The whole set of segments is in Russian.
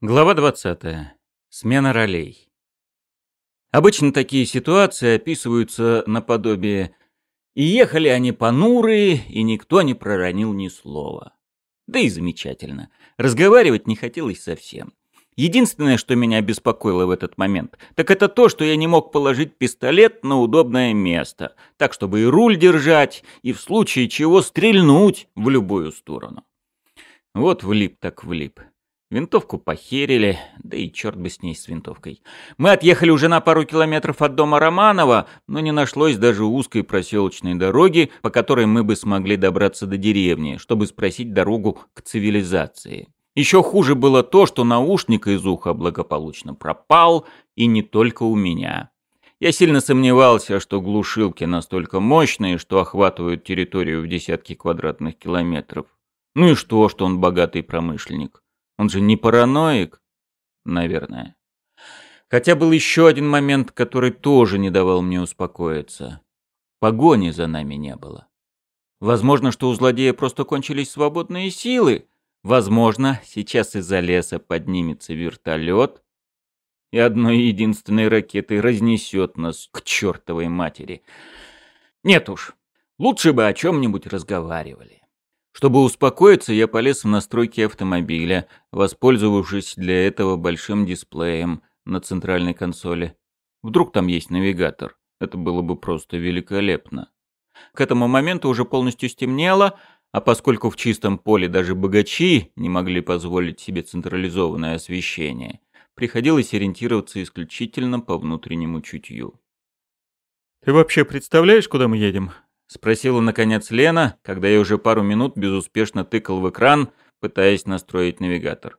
Глава 20. Смена ролей. Обычно такие ситуации описываются наподобие «И ехали они понурые, и никто не проронил ни слова». Да и замечательно. Разговаривать не хотелось совсем. Единственное, что меня беспокоило в этот момент, так это то, что я не мог положить пистолет на удобное место, так чтобы и руль держать, и в случае чего стрельнуть в любую сторону. Вот влип так влип. Винтовку похерили, да и черт бы с ней с винтовкой. Мы отъехали уже на пару километров от дома Романова, но не нашлось даже узкой проселочной дороги, по которой мы бы смогли добраться до деревни, чтобы спросить дорогу к цивилизации. Еще хуже было то, что наушник из уха благополучно пропал, и не только у меня. Я сильно сомневался, что глушилки настолько мощные, что охватывают территорию в десятки квадратных километров. Ну и что, что он богатый промышленник? Он же не параноик, наверное. Хотя был еще один момент, который тоже не давал мне успокоиться. Погони за нами не было. Возможно, что у злодея просто кончились свободные силы. Возможно, сейчас из-за леса поднимется вертолет и одной единственной ракетой разнесет нас к чертовой матери. Нет уж, лучше бы о чем-нибудь разговаривали. Чтобы успокоиться, я полез в настройки автомобиля, воспользовавшись для этого большим дисплеем на центральной консоли. Вдруг там есть навигатор. Это было бы просто великолепно. К этому моменту уже полностью стемнело, а поскольку в чистом поле даже богачи не могли позволить себе централизованное освещение, приходилось ориентироваться исключительно по внутреннему чутью. «Ты вообще представляешь, куда мы едем?» — спросила наконец Лена, когда я уже пару минут безуспешно тыкал в экран, пытаясь настроить навигатор.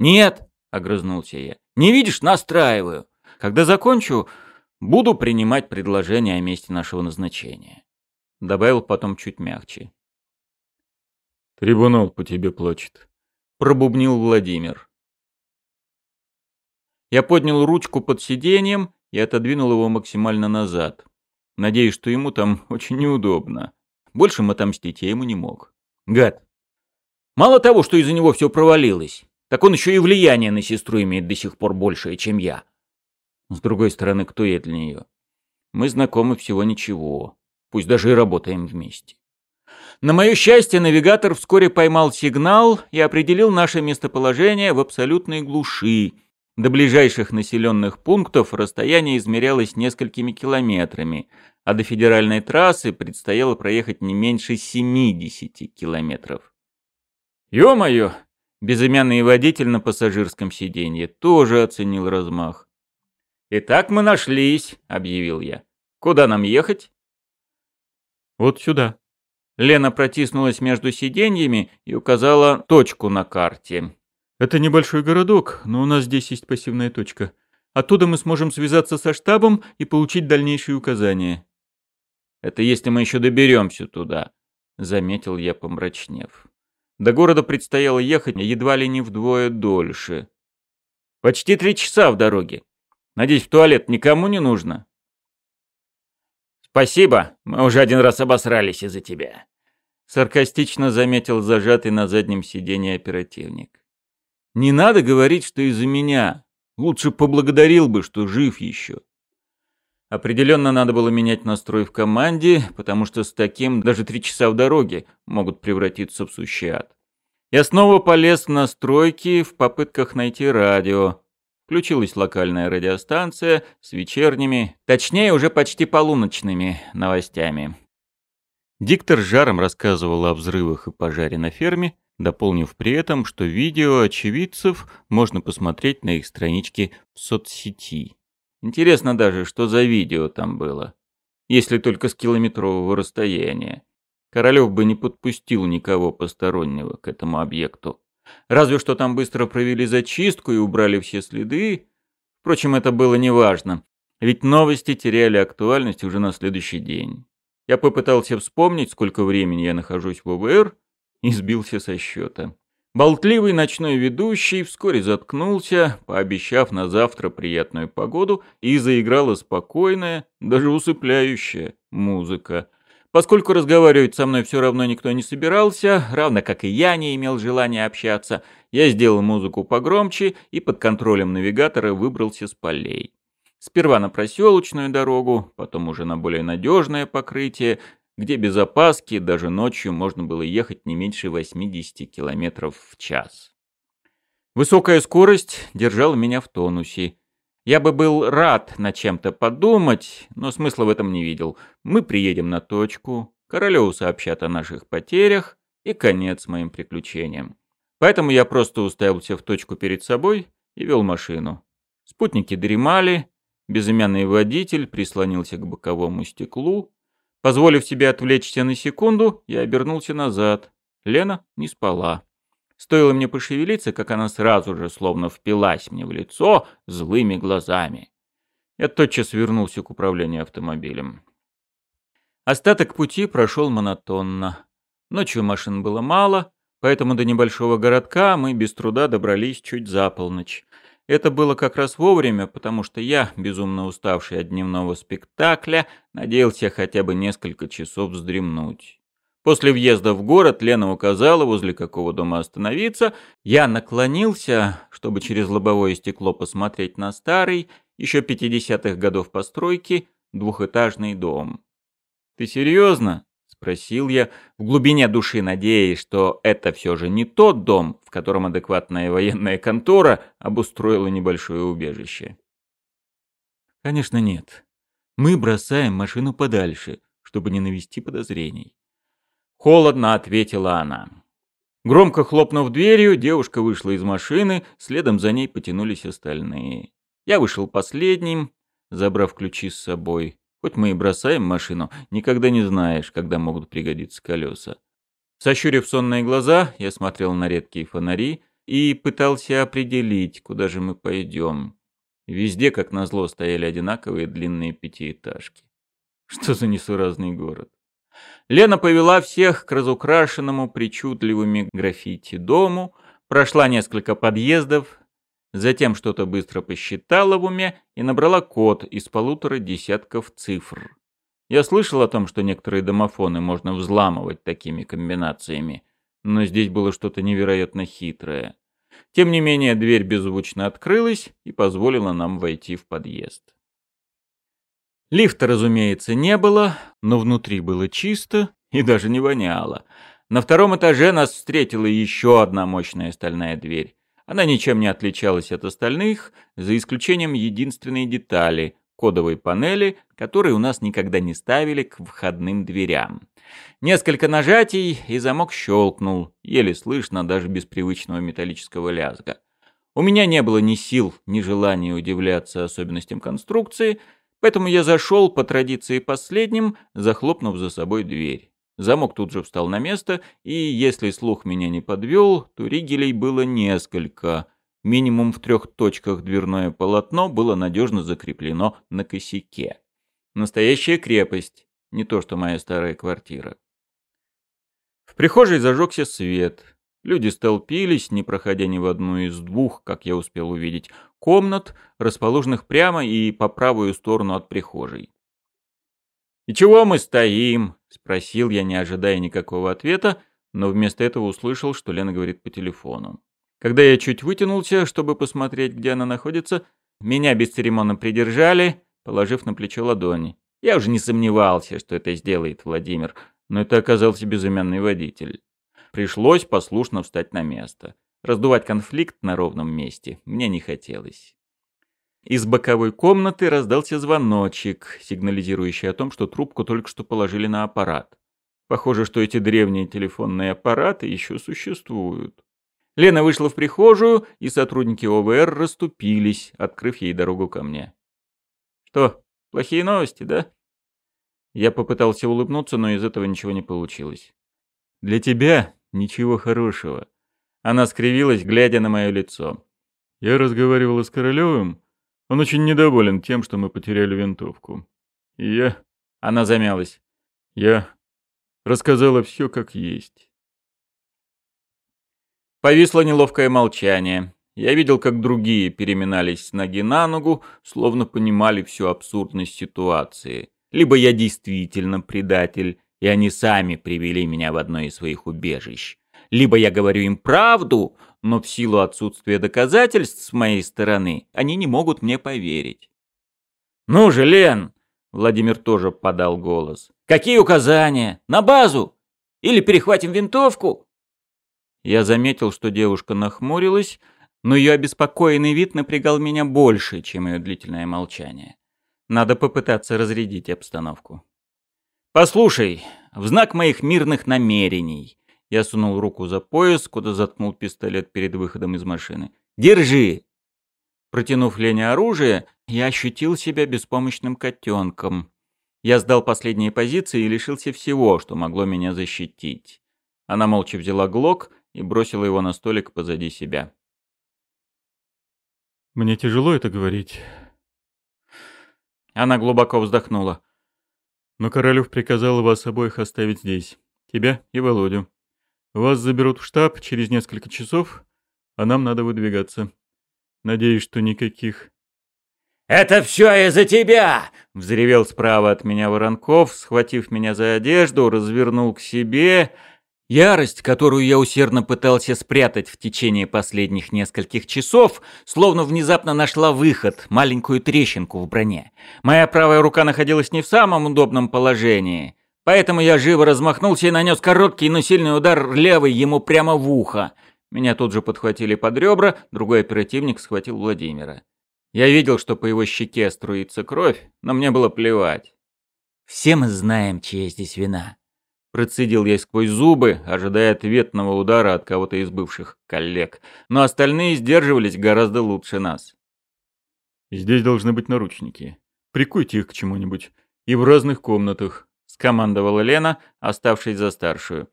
«Нет!» — огрызнулся я. «Не видишь, настраиваю. Когда закончу, буду принимать предложение о месте нашего назначения». Добавил потом чуть мягче. «Трибунал по тебе плачет», — пробубнил Владимир. Я поднял ручку под сиденьем и отодвинул его максимально назад. Надеюсь, что ему там очень неудобно. Больше отомстить я ему не мог. Гад. Мало того, что из-за него все провалилось, так он еще и влияние на сестру имеет до сих пор большее, чем я. С другой стороны, кто я для нее? Мы знакомы всего ничего. Пусть даже и работаем вместе. На мое счастье, навигатор вскоре поймал сигнал и определил наше местоположение в абсолютной глуши, до ближайших населенных пунктов расстояние измерялось несколькими километрами, а до федеральной трассы предстояло проехать не меньше 70 километров. Ё-моё! Безымянный водитель на пассажирском сиденье тоже оценил размах. «Итак мы нашлись», — объявил я. «Куда нам ехать?» «Вот сюда». Лена протиснулась между сиденьями и указала точку на карте. Это небольшой городок, но у нас здесь есть пассивная точка. Оттуда мы сможем связаться со штабом и получить дальнейшие указания. Это если мы еще доберемся туда, заметил я, помрачнев. До города предстояло ехать едва ли не вдвое дольше. Почти три часа в дороге. Надеюсь, в туалет никому не нужно. Спасибо, мы уже один раз обосрались из-за тебя. Саркастично заметил зажатый на заднем сиденье оперативник. Не надо говорить, что из-за меня. Лучше поблагодарил бы, что жив еще. Определенно надо было менять настрой в команде, потому что с таким даже три часа в дороге могут превратиться в сущий ад. Я снова полез в настройки в попытках найти радио. Включилась локальная радиостанция с вечерними, точнее уже почти полуночными новостями. Диктор жаром рассказывал о взрывах и пожаре на ферме, дополнив при этом, что видео очевидцев можно посмотреть на их страничке в соцсети. Интересно даже, что за видео там было. Если только с километрового расстояния. Королёв бы не подпустил никого постороннего к этому объекту. Разве что там быстро провели зачистку и убрали все следы. Впрочем, это было неважно, ведь новости теряли актуальность уже на следующий день. Я попытался вспомнить, сколько времени я нахожусь в ОВР, и сбился со счета. Болтливый ночной ведущий вскоре заткнулся, пообещав на завтра приятную погоду, и заиграла спокойная, даже усыпляющая музыка. Поскольку разговаривать со мной все равно никто не собирался, равно как и я не имел желания общаться, я сделал музыку погромче и под контролем навигатора выбрался с полей. Сперва на проселочную дорогу, потом уже на более надежное покрытие, где без опаски даже ночью можно было ехать не меньше 80 км в час. Высокая скорость держала меня в тонусе. Я бы был рад над чем-то подумать, но смысла в этом не видел. Мы приедем на точку, Королеву сообщат о наших потерях, и конец моим приключениям. Поэтому я просто уставился в точку перед собой и вел машину. Спутники дремали, безымянный водитель прислонился к боковому стеклу. Позволив себе отвлечься на секунду, я обернулся назад. Лена не спала. Стоило мне пошевелиться, как она сразу же словно впилась мне в лицо злыми глазами. Я тотчас вернулся к управлению автомобилем. Остаток пути прошел монотонно. Ночью машин было мало, поэтому до небольшого городка мы без труда добрались чуть за полночь. Это было как раз вовремя, потому что я, безумно уставший от дневного спектакля, надеялся хотя бы несколько часов вздремнуть. После въезда в город Лена указала, возле какого дома остановиться. Я наклонился, чтобы через лобовое стекло посмотреть на старый, еще 50-х годов постройки, двухэтажный дом. «Ты серьезно?» — спросил я, в глубине души надеясь, что это все же не тот дом, в котором адекватная военная контора обустроила небольшое убежище. «Конечно нет. Мы бросаем машину подальше, чтобы не навести подозрений. Холодно ответила она. Громко хлопнув дверью, девушка вышла из машины, следом за ней потянулись остальные. Я вышел последним, забрав ключи с собой. Хоть мы и бросаем машину, никогда не знаешь, когда могут пригодиться колеса. Сощурив сонные глаза, я смотрел на редкие фонари и пытался определить, куда же мы пойдем. Везде, как назло, стояли одинаковые длинные пятиэтажки. Что за несуразный город? Лена повела всех к разукрашенному причудливыми граффити дому, прошла несколько подъездов, затем что-то быстро посчитала в уме и набрала код из полутора десятков цифр. Я слышал о том, что некоторые домофоны можно взламывать такими комбинациями, но здесь было что-то невероятно хитрое. Тем не менее, дверь беззвучно открылась и позволила нам войти в подъезд. Лифта, разумеется, не было, но внутри было чисто и даже не воняло. На втором этаже нас встретила еще одна мощная стальная дверь. Она ничем не отличалась от остальных, за исключением единственной детали — кодовой панели, которые у нас никогда не ставили к входным дверям. Несколько нажатий, и замок щелкнул, еле слышно даже без привычного металлического лязга. У меня не было ни сил, ни желания удивляться особенностям конструкции — Поэтому я зашел по традиции последним, захлопнув за собой дверь. Замок тут же встал на место, и если слух меня не подвел, то ригелей было несколько. Минимум в трех точках дверное полотно было надежно закреплено на косяке. Настоящая крепость, не то что моя старая квартира. В прихожей зажегся свет. Люди столпились, не проходя ни в одну из двух, как я успел увидеть, комнат, расположенных прямо и по правую сторону от прихожей. «И чего мы стоим?» — спросил я, не ожидая никакого ответа, но вместо этого услышал, что Лена говорит по телефону. Когда я чуть вытянулся, чтобы посмотреть, где она находится, меня бесцеремонно придержали, положив на плечо ладони. Я уже не сомневался, что это сделает Владимир, но это оказался безымянный водитель. Пришлось послушно встать на место. Раздувать конфликт на ровном месте мне не хотелось. Из боковой комнаты раздался звоночек, сигнализирующий о том, что трубку только что положили на аппарат. Похоже, что эти древние телефонные аппараты еще существуют. Лена вышла в прихожую, и сотрудники ОВР расступились, открыв ей дорогу ко мне. «Что, плохие новости, да?» Я попытался улыбнуться, но из этого ничего не получилось. «Для тебя Ничего хорошего. Она скривилась, глядя на мое лицо. Я разговаривала с Королевым. Он очень недоволен тем, что мы потеряли винтовку. И я... Она замялась. Я рассказала все как есть. Повисло неловкое молчание. Я видел, как другие переминались с ноги на ногу, словно понимали всю абсурдность ситуации. Либо я действительно предатель, и они сами привели меня в одно из своих убежищ. Либо я говорю им правду, но в силу отсутствия доказательств с моей стороны они не могут мне поверить. «Ну же, Лен!» — Владимир тоже подал голос. «Какие указания? На базу? Или перехватим винтовку?» Я заметил, что девушка нахмурилась, но ее обеспокоенный вид напрягал меня больше, чем ее длительное молчание. Надо попытаться разрядить обстановку. «Послушай, в знак моих мирных намерений...» Я сунул руку за пояс, куда заткнул пистолет перед выходом из машины. «Держи!» Протянув Лене оружие, я ощутил себя беспомощным котенком. Я сдал последние позиции и лишился всего, что могло меня защитить. Она молча взяла глок и бросила его на столик позади себя. «Мне тяжело это говорить». Она глубоко вздохнула. «Но Королёв приказал вас обоих оставить здесь. Тебя и Володю. Вас заберут в штаб через несколько часов, а нам надо выдвигаться. Надеюсь, что никаких «Это все из-за тебя!» — взревел справа от меня Воронков, схватив меня за одежду, развернул к себе. Ярость, которую я усердно пытался спрятать в течение последних нескольких часов, словно внезапно нашла выход, маленькую трещинку в броне. Моя правая рука находилась не в самом удобном положении, поэтому я живо размахнулся и нанес короткий, но сильный удар левой ему прямо в ухо. Меня тут же подхватили под ребра, другой оперативник схватил Владимира. Я видел, что по его щеке струится кровь, но мне было плевать. «Все мы знаем, чья здесь вина», — процедил я сквозь зубы, ожидая ответного удара от кого-то из бывших коллег, но остальные сдерживались гораздо лучше нас. «Здесь должны быть наручники. Прикуйте их к чему-нибудь. И в разных комнатах», — скомандовала Лена, оставшись за старшую.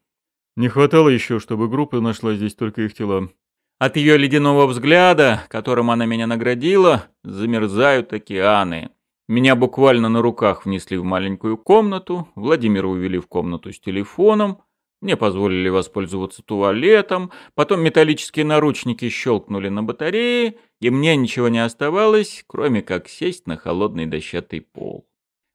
«Не хватало еще, чтобы группа нашла здесь только их тела». От ее ледяного взгляда, которым она меня наградила, замерзают океаны. Меня буквально на руках внесли в маленькую комнату, Владимира увели в комнату с телефоном, мне позволили воспользоваться туалетом, потом металлические наручники щелкнули на батарее, и мне ничего не оставалось, кроме как сесть на холодный дощатый пол.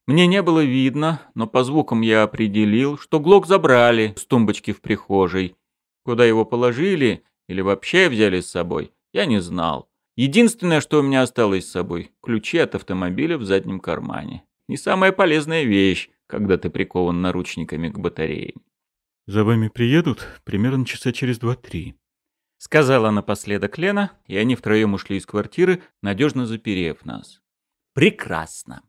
Мне не было видно, но по звукам я определил, что Глок забрали с тумбочки в прихожей. Куда его положили, или вообще взяли с собой, я не знал. Единственное, что у меня осталось с собой – ключи от автомобиля в заднем кармане. Не самая полезная вещь, когда ты прикован наручниками к батарее. «За вами приедут примерно часа через два-три», — сказала напоследок Лена, и они втроем ушли из квартиры, надежно заперев нас. «Прекрасно.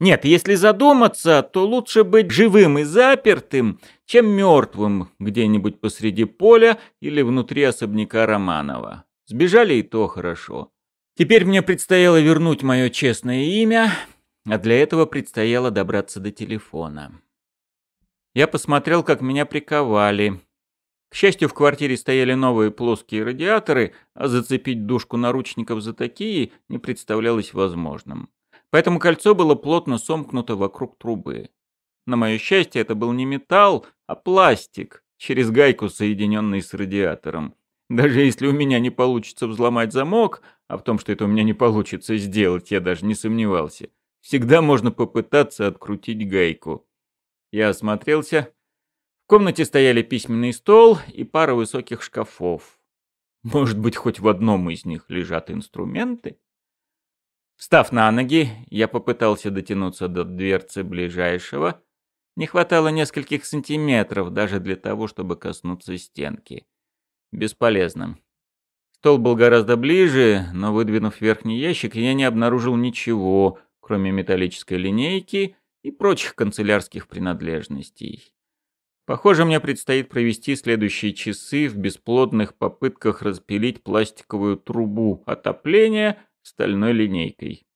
Нет, если задуматься, то лучше быть живым и запертым, чем мертвым где-нибудь посреди поля или внутри особняка Романова. Сбежали и то хорошо. Теперь мне предстояло вернуть мое честное имя, а для этого предстояло добраться до телефона. Я посмотрел, как меня приковали. К счастью, в квартире стояли новые плоские радиаторы, а зацепить дужку наручников за такие не представлялось возможным. Поэтому кольцо было плотно сомкнуто вокруг трубы. На мое счастье, это был не металл, а пластик, через гайку, соединенный с радиатором. Даже если у меня не получится взломать замок, а в том, что это у меня не получится сделать, я даже не сомневался, всегда можно попытаться открутить гайку. Я осмотрелся. В комнате стояли письменный стол и пара высоких шкафов. Может быть, хоть в одном из них лежат инструменты? Встав на ноги, я попытался дотянуться до дверцы ближайшего. Не хватало нескольких сантиметров даже для того, чтобы коснуться стенки. Бесполезно. Стол был гораздо ближе, но выдвинув верхний ящик, я не обнаружил ничего, кроме металлической линейки и прочих канцелярских принадлежностей. Похоже, мне предстоит провести следующие часы в бесплодных попытках распилить пластиковую трубу отопления — стальной линейкой.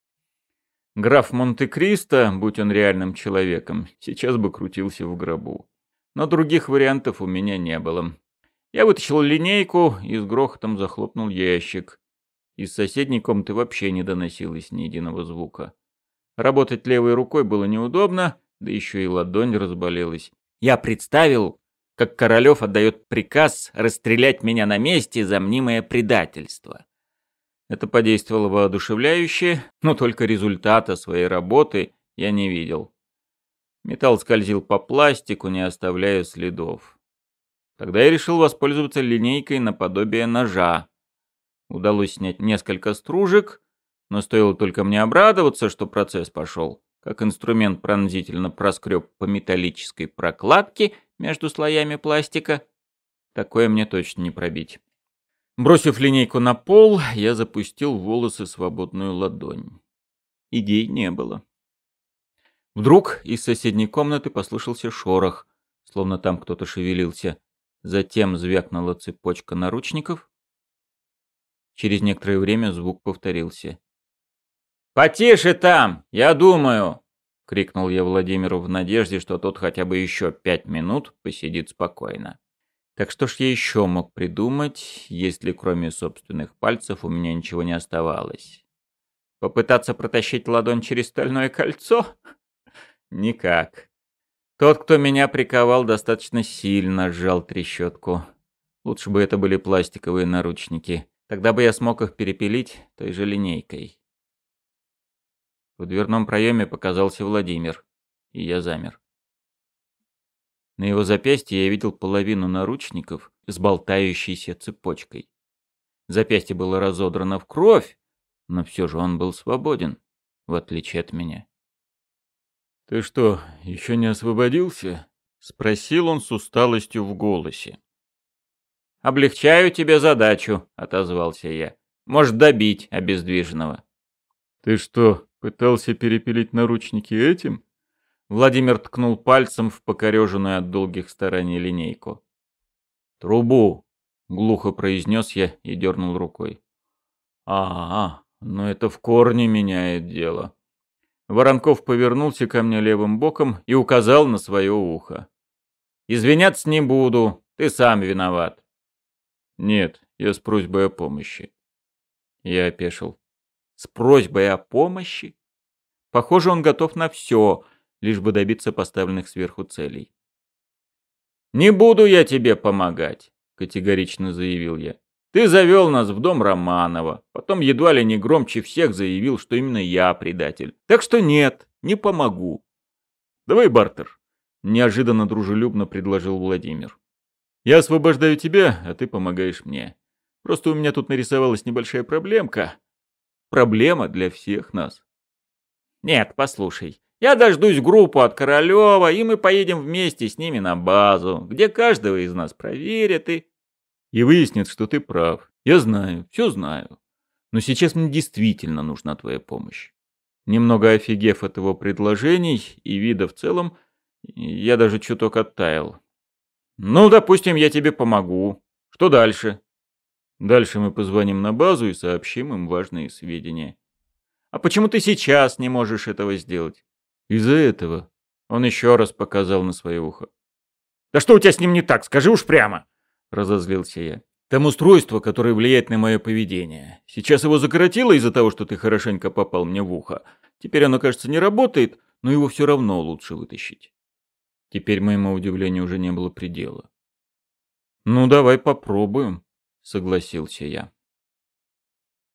Граф Монте-Кристо, будь он реальным человеком, сейчас бы крутился в гробу. Но других вариантов у меня не было. Я вытащил линейку и с грохотом захлопнул ящик. Из соседней комнаты вообще не доносилось ни единого звука. Работать левой рукой было неудобно, да еще и ладонь разболелась. Я представил, как Королев отдает приказ расстрелять меня на месте за мнимое предательство. Это подействовало воодушевляюще, но только результата своей работы я не видел. Металл скользил по пластику, не оставляя следов. Тогда я решил воспользоваться линейкой наподобие ножа. Удалось снять несколько стружек, но стоило только мне обрадоваться, что процесс пошел, как инструмент пронзительно проскреб по металлической прокладке между слоями пластика. Такое мне точно не пробить. Бросив линейку на пол, я запустил в волосы свободную ладонь. Идей не было. Вдруг из соседней комнаты послышался шорох, словно там кто-то шевелился. Затем звякнула цепочка наручников. Через некоторое время звук повторился. «Потише там, я думаю!» — крикнул я Владимиру в надежде, что тот хотя бы еще пять минут посидит спокойно. Так что ж я еще мог придумать, если кроме собственных пальцев у меня ничего не оставалось? Попытаться протащить ладонь через стальное кольцо? Никак. Тот, кто меня приковал, достаточно сильно сжал трещотку. Лучше бы это были пластиковые наручники. Тогда бы я смог их перепилить той же линейкой. В дверном проеме показался Владимир, и я замер. На его запястье я видел половину наручников с болтающейся цепочкой. Запястье было разодрано в кровь, но все же он был свободен, в отличие от меня. «Ты что, еще не освободился?» — спросил он с усталостью в голосе. «Облегчаю тебе задачу», — отозвался я. «Может, добить обездвиженного». «Ты что, пытался перепилить наручники этим?» Владимир ткнул пальцем в покореженную от долгих стараний линейку. «Трубу!» — глухо произнес я и дернул рукой. «А, -а но это в корне меняет дело». Воронков повернулся ко мне левым боком и указал на свое ухо. «Извиняться не буду, ты сам виноват». «Нет, я с просьбой о помощи». Я опешил. «С просьбой о помощи?» Похоже, он готов на все — лишь бы добиться поставленных сверху целей. «Не буду я тебе помогать», — категорично заявил я. «Ты завел нас в дом Романова, потом едва ли не громче всех заявил, что именно я предатель. Так что нет, не помогу». «Давай бартер», — неожиданно дружелюбно предложил Владимир. «Я освобождаю тебя, а ты помогаешь мне. Просто у меня тут нарисовалась небольшая проблемка. Проблема для всех нас». «Нет, послушай, я дождусь группу от Королева, и мы поедем вместе с ними на базу, где каждого из нас проверят и... И выяснят, что ты прав. Я знаю, все знаю. Но сейчас мне действительно нужна твоя помощь. Немного офигев от его предложений и вида в целом, я даже чуток оттаял. Ну, допустим, я тебе помогу. Что дальше? Дальше мы позвоним на базу и сообщим им важные сведения. А почему ты сейчас не можешь этого сделать? Из-за этого он еще раз показал на свое ухо. «Да что у тебя с ним не так? Скажи уж прямо!» — разозлился я. «Там устройство, которое влияет на мое поведение. Сейчас его закоротило из-за того, что ты хорошенько попал мне в ухо. Теперь оно, кажется, не работает, но его все равно лучше вытащить». Теперь моему удивлению уже не было предела. «Ну, давай попробуем», — согласился я.